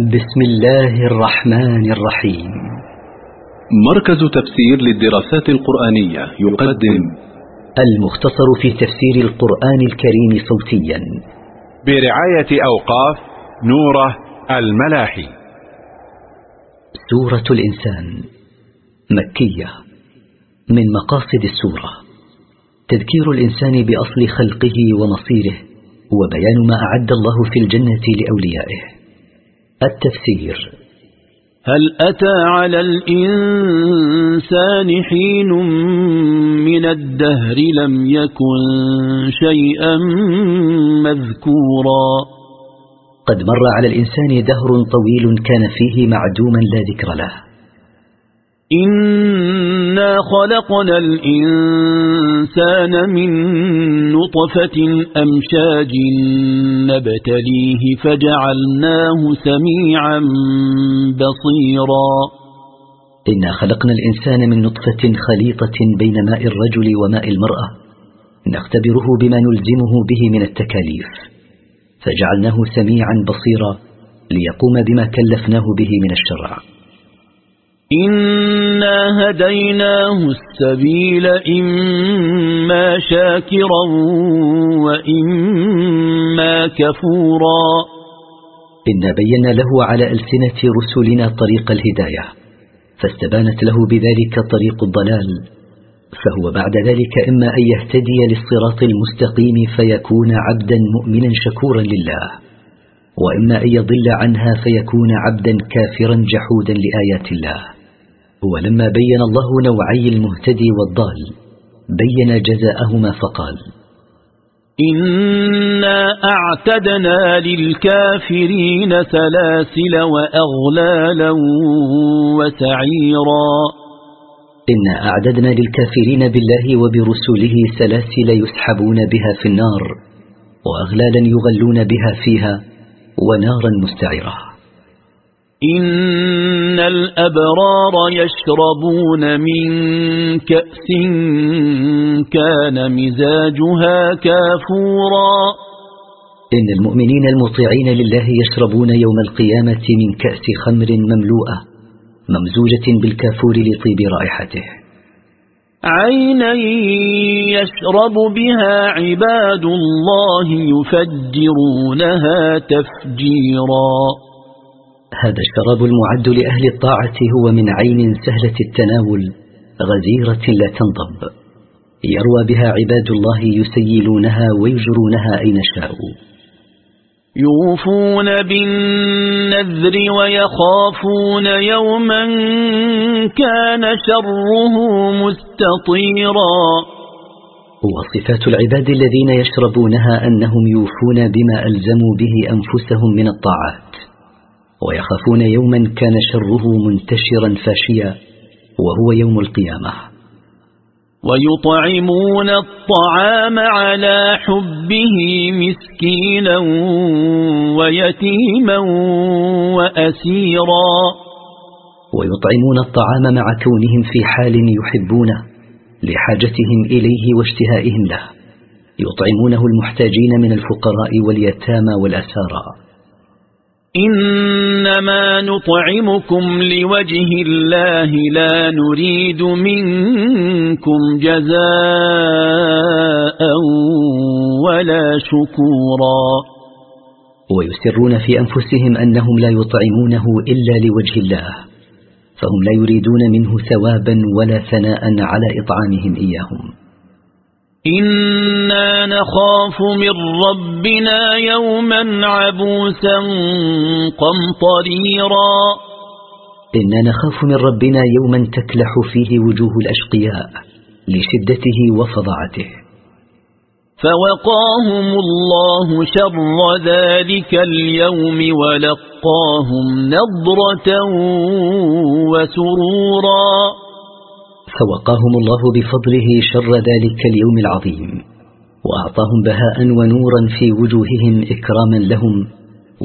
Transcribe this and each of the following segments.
بسم الله الرحمن الرحيم. مركز تفسير للدراسات القرآنية يقدم المختصر في تفسير القرآن الكريم صوتيا. برعاية أوقاف نوره الملاحي. سورة الإنسان مكية من مقاصد السورة. تذكير الإنسان بأصل خلقه ومصيره وبيان ما أعد الله في الجنة لأوليائه. التفسير. هل أتى على الإنسان حين من الدهر لم يكن شيئا مذكورا؟ قد مر على الإنسان دهر طويل كان فيه معدوما لا ذكر له. إنا خلقنا الإنسان من نطفة أمشاج نبتليه فجعلناه سميعا بصيرا. إنا خلقنا الإنسان من نطفة خليطة بين ماء الرجل وماء المرأة. نختبره بما نلزمه به من التكاليف. فجعلناه سميعا بصيرا ليقوم بما كلفناه به من الشرع. إنا هديناه السبيل إما شاكرا وإما كفورا. إنا بينا له على ألسنة رسلنا طريق الهداية. فاستبانت له بذلك طريق الضلال. فهو بعد ذلك إما أن يهتدي للصراط المستقيم فيكون عبدا مؤمنا شكورا لله. وإما أن يضل عنها فيكون عبدا كافرا جحودا لآيات الله. ولما بين الله نوعي المهتدي والضال بين جزاءهما فقال إنا أعتدنا للكافرين سلاسل وأغلالا وسعيرا. إنا أعددنا للكافرين بالله وبرسوله سلاسل يسحبون بها في النار وأغلالا يغلون بها فيها ونارا مستعرة إن الأبرار يشربون من كأس كان مزاجها كافورا. إن المؤمنين المطيعين لله يشربون يوم القيامة من كأس خمر مملوءة ممزوجة بالكافور لطيب رائحته. عينا يشرب بها عباد الله يفجرونها تفجيرا. هذا الشراب المعد لأهل الطاعة هو من عين سهلة التناول غزيرة لا تنضب. يروى بها عباد الله يسيلونها ويجرونها أين شاءوا. يوفون بالنذر ويخافون يوما كان شره مستطيرا. وصفات العباد الذين يشربونها أنهم يوفون بما ألزموا به أنفسهم من الطاعات. ويخافون يوما كان شره منتشرا فاشيا وهو يوم القيامة. ويطعمون الطعام على حبه مسكينا ويتيما وأسيرا. ويطعمون الطعام مع كونهم في حال يحبونه لحاجتهم إليه واشتهائهم له. يطعمونه المحتاجين من الفقراء واليتامى والأسارى. إنما نطعمكم لوجه الله لا نريد منكم جزاء ولا شكورا. ويسرون في أنفسهم أنهم لا يطعمونه إلا لوجه الله فهم لا يريدون منه ثوابا ولا ثناء على إطعامهم إياهم. إنا نخاف من ربنا يوما عبوسا قمطريرا. إنا نخاف من ربنا يوما تكلح فيه وجوه الأشقياء لشدته وفظعته فوقاهم الله شر ذلك اليوم ولقاهم نضرة وسرورا. فوقاهم الله بفضله شر ذلك اليوم العظيم وأعطاهم بهاء ونورا في وجوههم إكراما لهم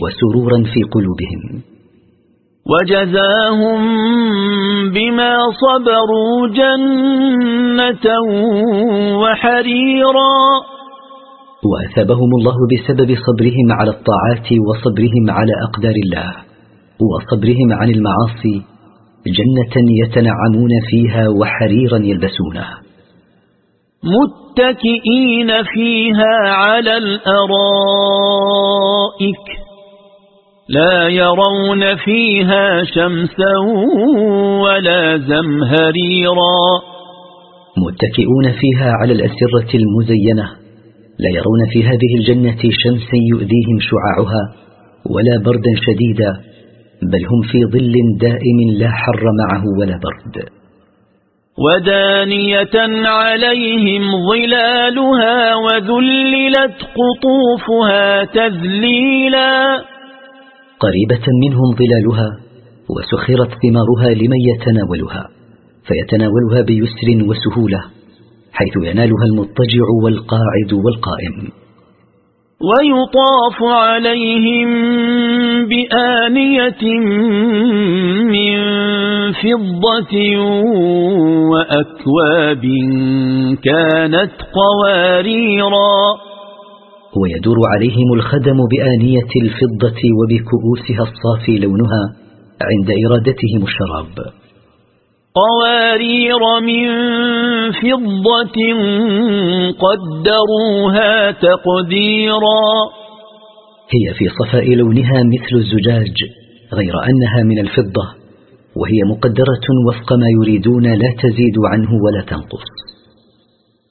وسرورا في قلوبهم. وجزاهم بما صبروا جنة وحريرا. وأثابهم الله بسبب صبرهم على الطاعات وصبرهم على أقدار الله وصبرهم عن المعاصي جنة يتنعمون فيها وحريرا يلبسونه. متكئين فيها على الأرائك لا يرون فيها شمسا ولا زمهريرا. متكئون فيها على الأسرة المزينة لا يرون في هذه الجنة شمسا يؤذيهم شعاعها ولا بردا شديدا بل هم في ظل دائم لا حر معه ولا برد. ودانية عليهم ظلالها وذللت قطوفها تذليلا. قريبة منهم ظلالها وسخرت ثمارها لمن يتناولها فيتناولها بيسر وسهولة حيث ينالها المضطجع والقاعد والقائم. ويطاف عليهم بآنية من فضة وأكواب كانت قواريرا. ويدور عليهم الخدم بآنية الفضة وبكؤوسها الصافي لونها عند إرادتهم الشراب. قوارير من فضة قدروها تقديرا. هي في صفاء لونها مثل الزجاج غير أنها من الفضة وهي مقدرة وفق ما يريدون لا تزيد عنه ولا تنقص.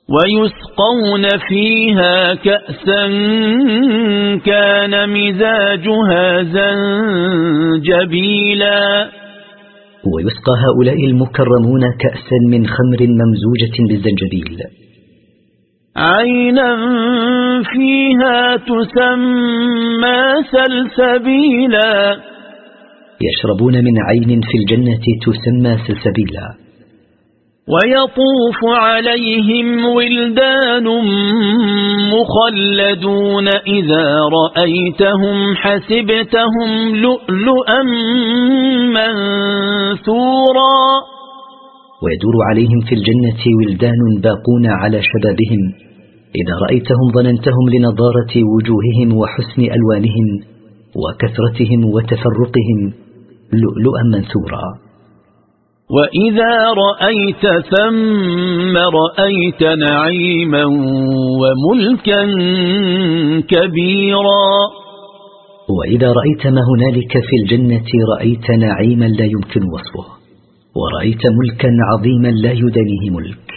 ويسقون فيها كأسا كان مزاجها زنجبيلا. ويسقى هؤلاء المكرمون كأسا من خمر ممزوجة بالزنجبيل. عينا فيها تسمى سلسبيلا. يشربون من عين في الجنة تسمى سلسبيلا. ويطوف عليهم ولدان مخلدون إذا رأيتهم حسبتهم لؤلؤا منثورا. ويدور عليهم في الجنة ولدان باقون على شبابهم. إذا رأيتهم ظننتهم لنضارة وجوههم وحسن ألوانهم وكثرتهم وتفرقهم لؤلؤا منثورا. وإذا رأيت ثم رأيت نعيما وملكا كبيرا وإذا رأيت ما هنالك في الجنة رأيت نعيما لا يمكن وصفه ورأيت ملكا عظيما لا يدنيه ملك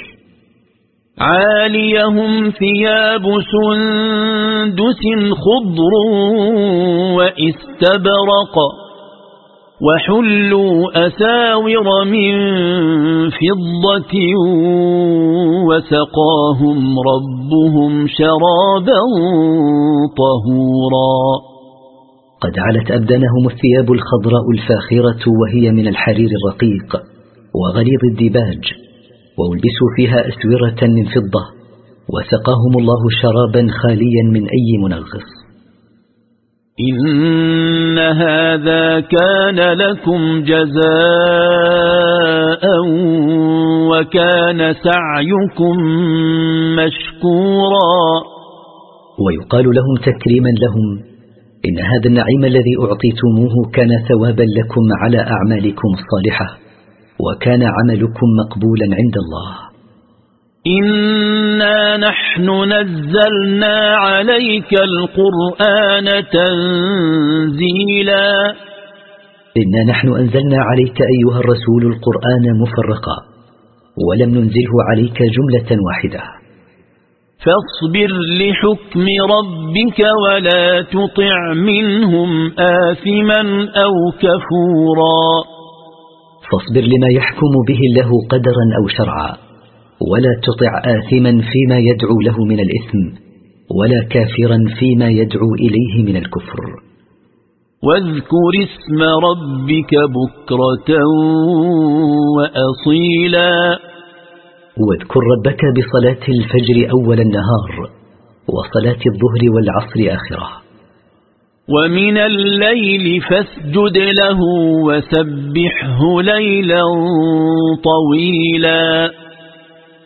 عاليهم ثياب سندس خضر واستبرق وحلوا أساور من فضة وسقاهم ربهم شرابا طهورا. قد علت أبدانهم الثياب الخضراء الفاخرة وهي من الحرير الرقيق وغليظ الديباج وألبسوا فيها أسورة من فضة وسقاهم الله شرابا خاليا من أي منغص. إن هذا كان لكم جزاء وكان سعيكم مشكورا. ويقال لهم تكريما لهم إن هذا النعيم الذي أعطيتموه كان ثوابا لكم على أعمالكم الصالحة وكان عملكم مقبولا عند الله. إنا نحن نزلنا عليك القرآن تنزيلا. إنا نحن أنزلنا عليك أيها الرسول القرآن مفرقا ولم ننزله عليك جملة واحدة. فاصبر لحكم ربك ولا تطع منهم آثما أو كفورا. فاصبر لما يحكم به الله قدرا أو شرعا. ولا تطع آثما فيما يدعو له من الإثم ولا كافرا فيما يدعو إليه من الكفر. واذكر اسم ربك بكرة وأصيلا. واذكر ربك بصلاة الفجر أول النهار وصلاة الظهر والعصر آخرة. ومن الليل فاسجد له وسبحه ليلا طويلا.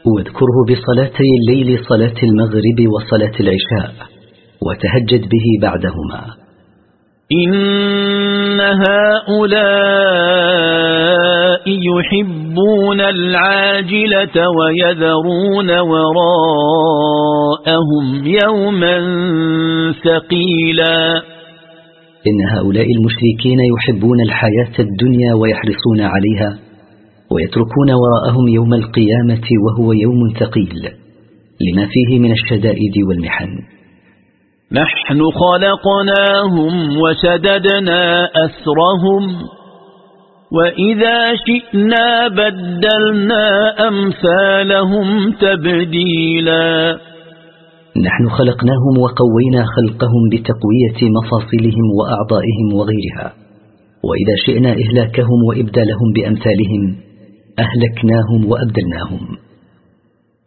واذكره بصلاتي الليل صلاة المغرب وصلاة العشاء وتهجد به بعدهما. إن هؤلاء يحبون العاجلة ويذرون وراءهم يوما ثقيلا. إن هؤلاء المشركين يحبون الحياة الدنيا ويحرصون عليها ويتركون وراءهم يوم القيامة وهو يوم ثقيل لما فيه من الشدائد والمحن. نحن خلقناهم وشددنا أسرهم وإذا شئنا بدلنا أمثالهم تبديلا. نحن خلقناهم وقوينا خلقهم بتقوية مفاصلهم وأعضائهم وغيرها وإذا شئنا إهلاكهم وإبدالهم بأمثالهم أهلكناهم وأبدلناهم.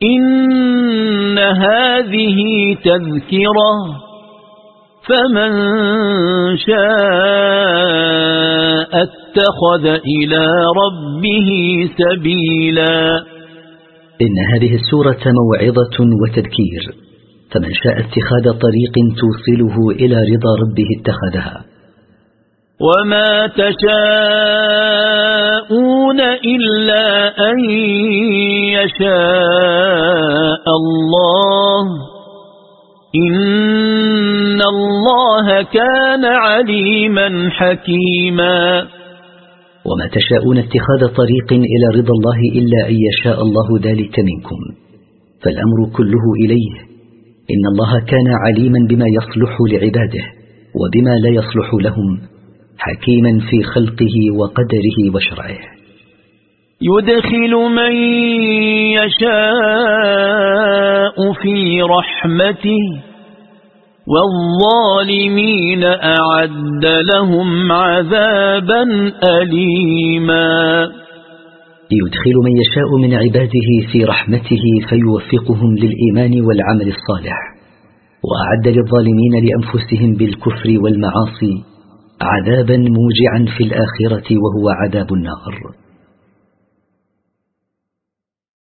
إن هذه تذكرة فمن شاء اتخذ إلى ربه سبيلا. إن هذه السورة موعظة وتذكير فمن شاء اتخاذ طريق توصله إلى رضا ربه اتخذها. وما تشاءون إلا أن يشاء الله. إن الله كان عليما حكيما. وما تشاءون اتخاذ طريق إلى رضا الله إلا أن يشاء الله ذلك منكم. فالأمر كله إليه. إن الله كان عليما بما يصلح لعباده وبما لا يصلح لهم. حكيما في خلقه وقدره وشرعه. يدخل من يشاء في رحمته والظالمين أعد لهم عذابا أليما. يدخل من يشاء من عباده في رحمته فيوفقهم للإيمان والعمل الصالح وأعد للظالمين لأنفسهم بالكفر والمعاصي عذابا موجعا في الآخرة وهو عذاب النار.